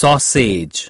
sausage.